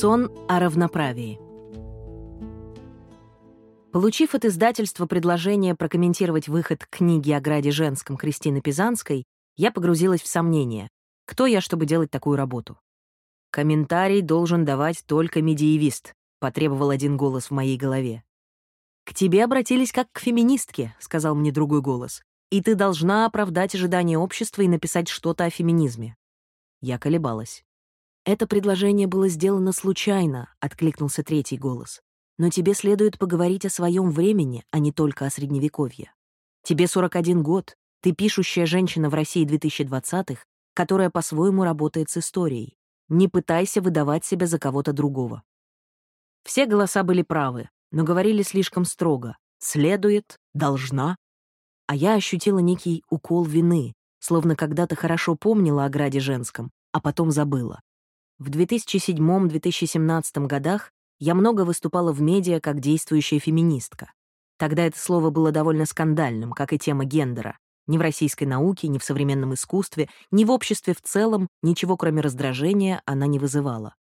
Сон о равноправии. Получив от издательства предложение прокомментировать выход книги о граде женском Кристины Пизанской, я погрузилась в сомнение. Кто я, чтобы делать такую работу? «Комментарий должен давать только медиевист», — потребовал один голос в моей голове. «К тебе обратились как к феминистке», — сказал мне другой голос. «И ты должна оправдать ожидания общества и написать что-то о феминизме». Я колебалась. «Это предложение было сделано случайно», — откликнулся третий голос. «Но тебе следует поговорить о своем времени, а не только о Средневековье. Тебе 41 год, ты пишущая женщина в России 2020-х, которая по-своему работает с историей. Не пытайся выдавать себя за кого-то другого». Все голоса были правы, но говорили слишком строго. «Следует», «должна». А я ощутила некий укол вины, словно когда-то хорошо помнила о граде женском, а потом забыла. В 2007-2017 годах я много выступала в медиа как действующая феминистка. Тогда это слово было довольно скандальным, как и тема гендера. Ни в российской науке, ни в современном искусстве, ни в обществе в целом ничего, кроме раздражения, она не вызывала.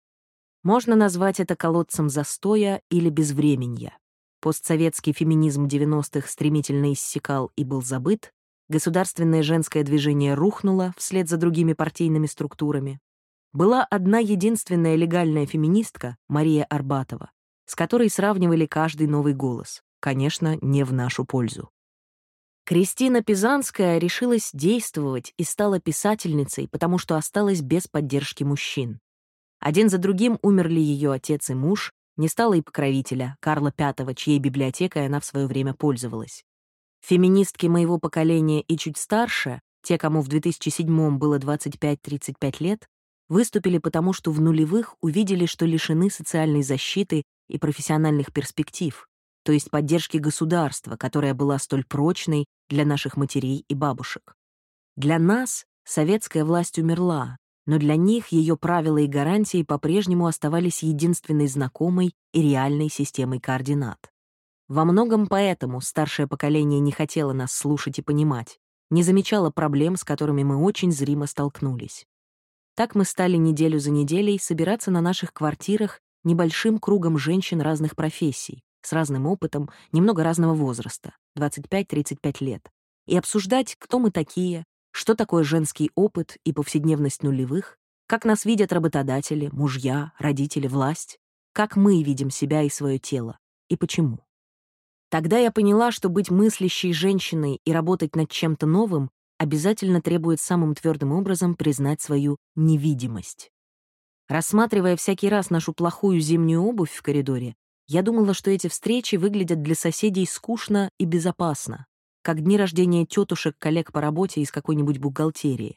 Можно назвать это колодцем застоя или безвременья. Постсоветский феминизм 90-х стремительно иссякал и был забыт, государственное женское движение рухнуло вслед за другими партийными структурами, была одна единственная легальная феминистка, Мария Арбатова, с которой сравнивали каждый новый голос. Конечно, не в нашу пользу. Кристина Пизанская решилась действовать и стала писательницей, потому что осталась без поддержки мужчин. Один за другим умерли ее отец и муж, не стало и покровителя, Карла V, чьей библиотекой она в свое время пользовалась. Феминистки моего поколения и чуть старше, те, кому в 2007 было 25-35 лет, выступили потому, что в нулевых увидели, что лишены социальной защиты и профессиональных перспектив, то есть поддержки государства, которая была столь прочной для наших матерей и бабушек. Для нас советская власть умерла, но для них ее правила и гарантии по-прежнему оставались единственной знакомой и реальной системой координат. Во многом поэтому старшее поколение не хотело нас слушать и понимать, не замечало проблем, с которыми мы очень зримо столкнулись. Так мы стали неделю за неделей собираться на наших квартирах небольшим кругом женщин разных профессий, с разным опытом, немного разного возраста, 25-35 лет, и обсуждать, кто мы такие, что такое женский опыт и повседневность нулевых, как нас видят работодатели, мужья, родители, власть, как мы видим себя и свое тело, и почему. Тогда я поняла, что быть мыслящей женщиной и работать над чем-то новым обязательно требует самым твердым образом признать свою невидимость. Рассматривая всякий раз нашу плохую зимнюю обувь в коридоре, я думала, что эти встречи выглядят для соседей скучно и безопасно, как дни рождения тетушек, коллег по работе из какой-нибудь бухгалтерии.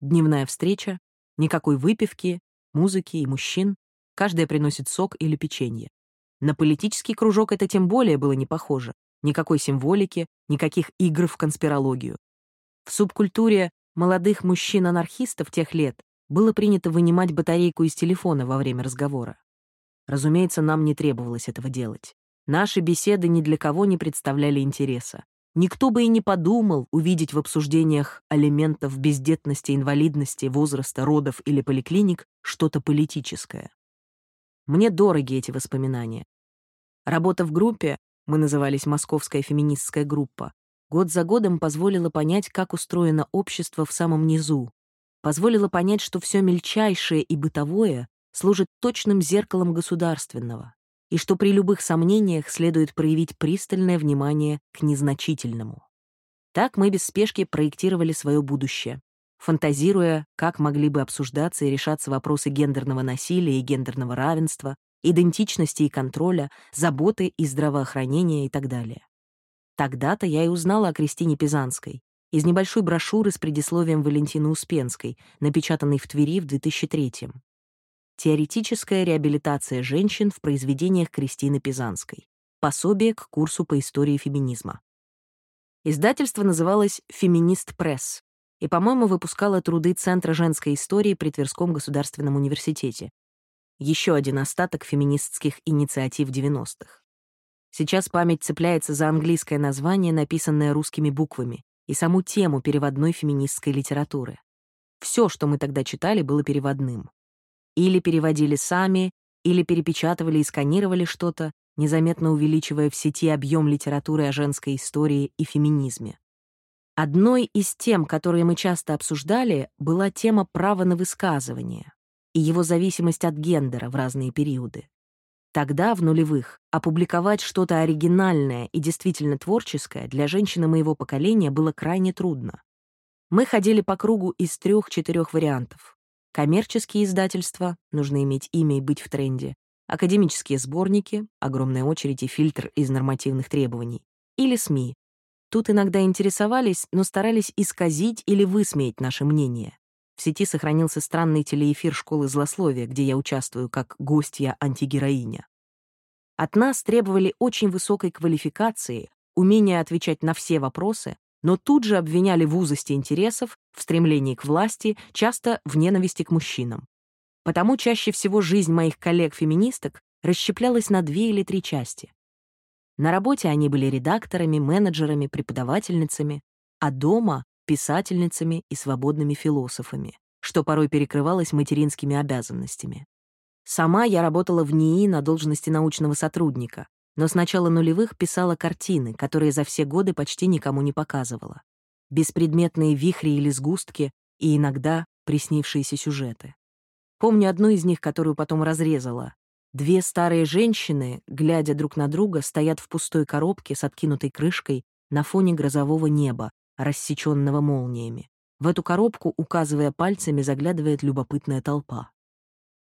Дневная встреча, никакой выпивки, музыки и мужчин, каждая приносит сок или печенье. На политический кружок это тем более было не похоже. Никакой символики, никаких игр в конспирологию. В субкультуре молодых мужчин-анархистов тех лет было принято вынимать батарейку из телефона во время разговора. Разумеется, нам не требовалось этого делать. Наши беседы ни для кого не представляли интереса. Никто бы и не подумал увидеть в обсуждениях алиментов бездетности, инвалидности, возраста, родов или поликлиник что-то политическое. Мне дороги эти воспоминания. Работа в группе, мы назывались «Московская феминистская группа», год за годом позволило понять, как устроено общество в самом низу, позволило понять, что все мельчайшее и бытовое служит точным зеркалом государственного, и что при любых сомнениях следует проявить пристальное внимание к незначительному. Так мы без спешки проектировали свое будущее, фантазируя, как могли бы обсуждаться и решаться вопросы гендерного насилия и гендерного равенства, идентичности и контроля, заботы и здравоохранения и так далее. Тогда-то я и узнала о Кристине Пизанской из небольшой брошюры с предисловием Валентины Успенской, напечатанной в Твери в 2003-м. Теоретическая реабилитация женщин в произведениях Кристины Пизанской. Пособие к курсу по истории феминизма. Издательство называлось «Феминист Пресс» и, по-моему, выпускало труды Центра женской истории при Тверском государственном университете. Еще один остаток феминистских инициатив 90-х. Сейчас память цепляется за английское название, написанное русскими буквами, и саму тему переводной феминистской литературы. Все, что мы тогда читали, было переводным. Или переводили сами, или перепечатывали и сканировали что-то, незаметно увеличивая в сети объем литературы о женской истории и феминизме. Одной из тем, которые мы часто обсуждали, была тема права на высказывание и его зависимость от гендера в разные периоды. Тогда, в нулевых, опубликовать что-то оригинальное и действительно творческое для женщины моего поколения было крайне трудно. Мы ходили по кругу из трех-четырех вариантов. Коммерческие издательства, нужно иметь имя и быть в тренде, академические сборники, огромная очередь и фильтр из нормативных требований, или СМИ. Тут иногда интересовались, но старались исказить или высмеять наше мнение. В сети сохранился странный телеэфир школы злословия, где я участвую как гостья-антигероиня. От нас требовали очень высокой квалификации, умения отвечать на все вопросы, но тут же обвиняли в узости интересов, в стремлении к власти, часто в ненависти к мужчинам. Потому чаще всего жизнь моих коллег-феминисток расщеплялась на две или три части. На работе они были редакторами, менеджерами, преподавательницами, а дома — писательницами и свободными философами, что порой перекрывалось материнскими обязанностями. Сама я работала в НИИ на должности научного сотрудника, но с начала нулевых писала картины, которые за все годы почти никому не показывала. Беспредметные вихри или сгустки и иногда приснившиеся сюжеты. Помню одну из них, которую потом разрезала. Две старые женщины, глядя друг на друга, стоят в пустой коробке с откинутой крышкой на фоне грозового неба, рассеченного молниями. В эту коробку, указывая пальцами, заглядывает любопытная толпа.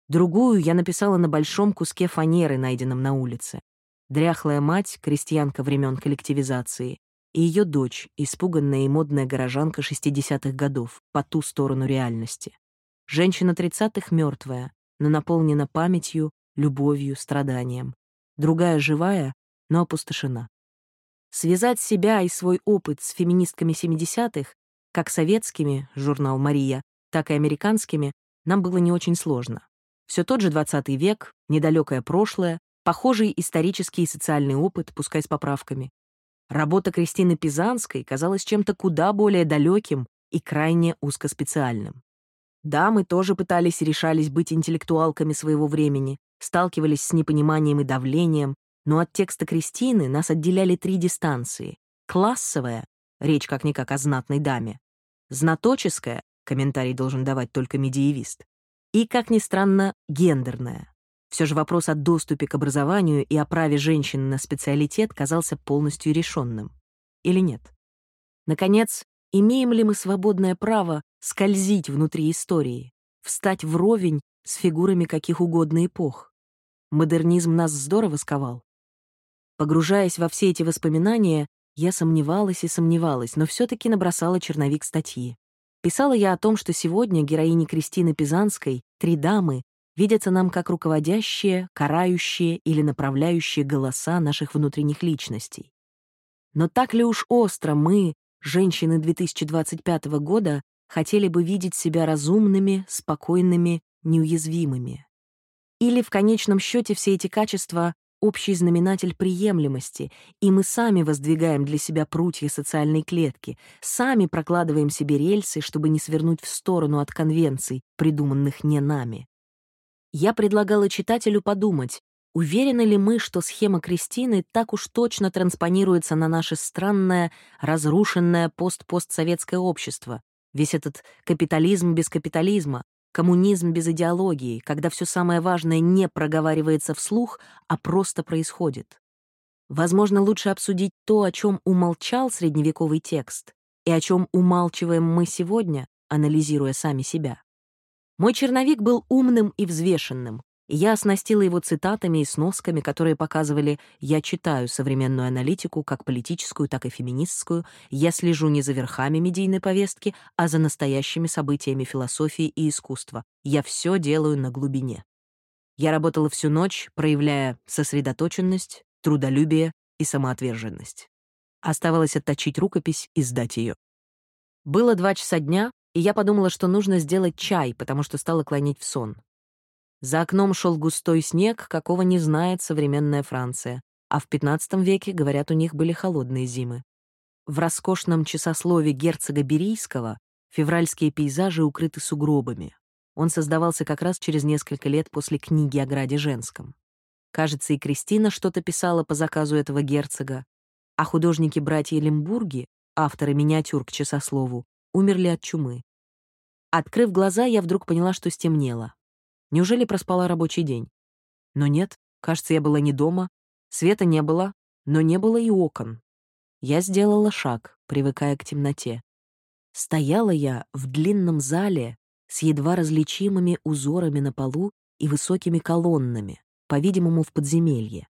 Другую я написала на большом куске фанеры, найденном на улице. Дряхлая мать, крестьянка времен коллективизации, и ее дочь, испуганная и модная горожанка 60-х годов, по ту сторону реальности. Женщина тридцатых мертвая, но наполнена памятью, любовью, страданием. Другая живая, но опустошена. Связать себя и свой опыт с феминистками 70-х, как советскими, журнал «Мария», так и американскими, нам было не очень сложно. Все тот же 20 век, недалекое прошлое, похожий исторический и социальный опыт, пускай с поправками. Работа Кристины Пизанской казалась чем-то куда более далеким и крайне узкоспециальным. Да, мы тоже пытались и решались быть интеллектуалками своего времени, сталкивались с непониманием и давлением, но от текста Кристины нас отделяли три дистанции. Классовая — речь как-никак о знатной даме. Знаточеская — комментарий должен давать только медиевист. И, как ни странно, гендерная. Все же вопрос о доступе к образованию и о праве женщины на специалитет казался полностью решенным. Или нет? Наконец, имеем ли мы свободное право скользить внутри истории, встать вровень с фигурами каких угодно эпох. Модернизм нас здорово сковал. Погружаясь во все эти воспоминания, я сомневалась и сомневалась, но все таки набросала черновик статьи. Писала я о том, что сегодня героини Кристины Пизанской, три дамы, видятся нам как руководящие, карающие или направляющие голоса наших внутренних личностей. Но так ли уж остро мы, женщины 2025 года, хотели бы видеть себя разумными, спокойными, неуязвимыми. Или в конечном счете все эти качества — общий знаменатель приемлемости, и мы сами воздвигаем для себя прутья социальной клетки, сами прокладываем себе рельсы, чтобы не свернуть в сторону от конвенций, придуманных не нами. Я предлагала читателю подумать, уверены ли мы, что схема Кристины так уж точно транспонируется на наше странное, разрушенное пост-постсоветское общество, Весь этот капитализм без капитализма, коммунизм без идеологии, когда все самое важное не проговаривается вслух, а просто происходит. Возможно, лучше обсудить то, о чем умолчал средневековый текст, и о чем умалчиваем мы сегодня, анализируя сами себя. Мой черновик был умным и взвешенным, я оснастила его цитатами и сносками, которые показывали «я читаю современную аналитику, как политическую, так и феминистскую, я слежу не за верхами медийной повестки, а за настоящими событиями философии и искусства. Я все делаю на глубине». Я работала всю ночь, проявляя сосредоточенность, трудолюбие и самоотверженность. Оставалось отточить рукопись и сдать ее. Было два часа дня, и я подумала, что нужно сделать чай, потому что стала клонить в сон. За окном шел густой снег, какого не знает современная Франция, а в XV веке, говорят, у них были холодные зимы. В роскошном часослове герцога Берийского февральские пейзажи укрыты сугробами. Он создавался как раз через несколько лет после книги о граде женском. Кажется, и Кристина что-то писала по заказу этого герцога, а художники-братья Лембурги, авторы миниатюр к часослову, умерли от чумы. Открыв глаза, я вдруг поняла, что стемнело. Неужели проспала рабочий день? Но нет, кажется, я была не дома, света не было, но не было и окон. Я сделала шаг, привыкая к темноте. Стояла я в длинном зале с едва различимыми узорами на полу и высокими колоннами, по-видимому, в подземелье.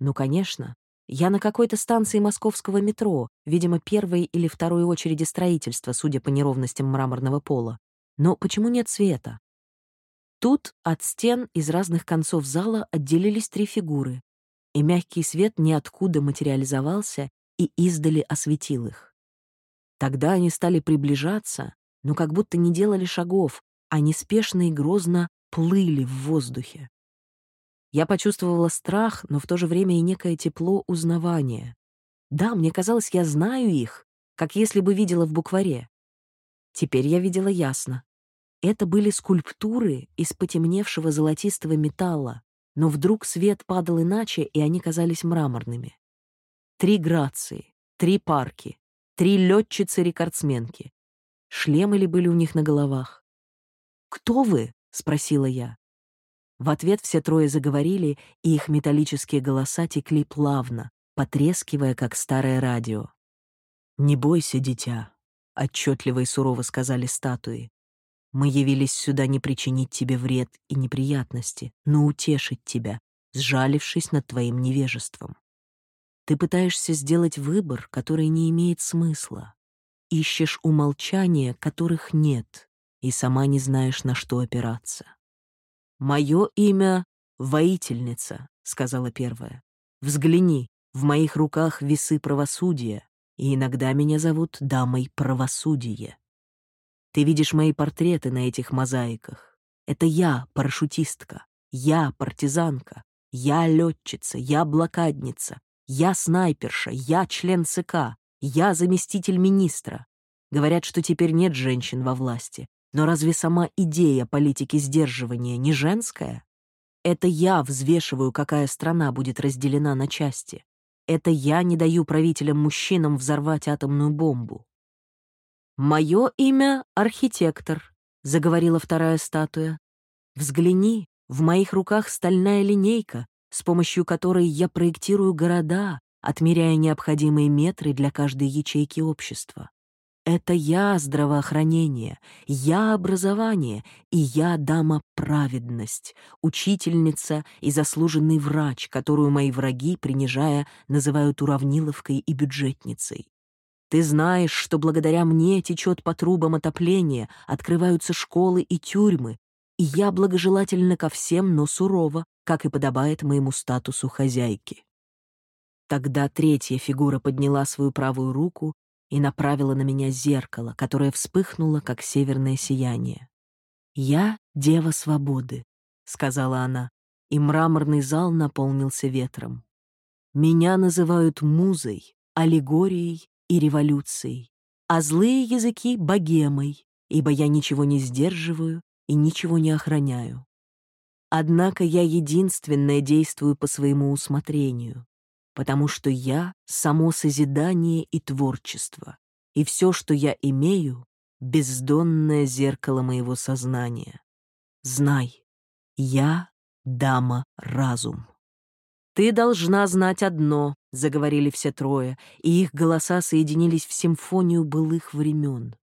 Ну, конечно, я на какой-то станции московского метро, видимо, первой или второй очереди строительства, судя по неровностям мраморного пола. Но почему нет света? Тут от стен из разных концов зала отделились три фигуры, и мягкий свет ниоткуда материализовался и издали осветил их. Тогда они стали приближаться, но как будто не делали шагов, а неспешно и грозно плыли в воздухе. Я почувствовала страх, но в то же время и некое тепло узнавания. Да, мне казалось, я знаю их, как если бы видела в букваре. Теперь я видела ясно. Это были скульптуры из потемневшего золотистого металла, но вдруг свет падал иначе, и они казались мраморными. Три грации, три парки, три летчицы-рекордсменки. Шлемы ли были у них на головах? «Кто вы?» — спросила я. В ответ все трое заговорили, и их металлические голоса текли плавно, потрескивая, как старое радио. «Не бойся, дитя», — отчетливо и сурово сказали статуи. «Мы явились сюда не причинить тебе вред и неприятности, но утешить тебя, сжалившись над твоим невежеством. Ты пытаешься сделать выбор, который не имеет смысла. Ищешь умолчания, которых нет, и сама не знаешь, на что опираться. «Мое имя — воительница», — сказала первая. «Взгляни, в моих руках весы правосудия, и иногда меня зовут дамой правосудия. Ты видишь мои портреты на этих мозаиках. Это я, парашютистка, я, партизанка, я, летчица, я, блокадница, я, снайперша, я, член ЦК, я, заместитель министра. Говорят, что теперь нет женщин во власти, но разве сама идея политики сдерживания не женская? Это я взвешиваю, какая страна будет разделена на части. Это я не даю правителям-мужчинам взорвать атомную бомбу. «Мое имя — архитектор», — заговорила вторая статуя. «Взгляни, в моих руках стальная линейка, с помощью которой я проектирую города, отмеряя необходимые метры для каждой ячейки общества. Это я здравоохранение, я образование, и я дама праведность, учительница и заслуженный врач, которую мои враги, принижая, называют уравниловкой и бюджетницей. Ты знаешь, что благодаря мне течет по трубам отопление, открываются школы и тюрьмы, и я благожелательна ко всем, но сурово, как и подобает моему статусу хозяйки. Тогда третья фигура подняла свою правую руку и направила на меня зеркало, которое вспыхнуло, как северное сияние. «Я — дева свободы», — сказала она, и мраморный зал наполнился ветром. «Меня называют музой, аллегорией и революцией, а злые языки — богемой, ибо я ничего не сдерживаю и ничего не охраняю. Однако я единственное действую по своему усмотрению, потому что я — само созидание и творчество, и все, что я имею — бездонное зеркало моего сознания. Знай, я — дама-разум. «Ты должна знать одно», — заговорили все трое, и их голоса соединились в симфонию былых времен.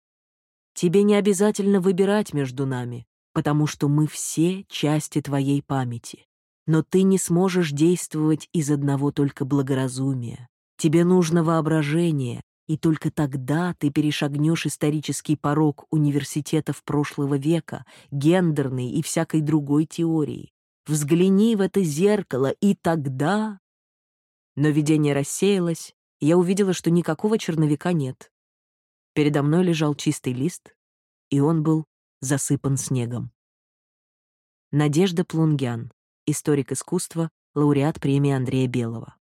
«Тебе не обязательно выбирать между нами, потому что мы все части твоей памяти. Но ты не сможешь действовать из одного только благоразумия. Тебе нужно воображение, и только тогда ты перешагнешь исторический порог университетов прошлого века, гендерной и всякой другой теории. Взгляни в это зеркало, и тогда... Но видение рассеялось, и я увидела, что никакого черновика нет. Передо мной лежал чистый лист, и он был засыпан снегом. Надежда Плунгян историк искусства, лауреат премии Андрея Белого.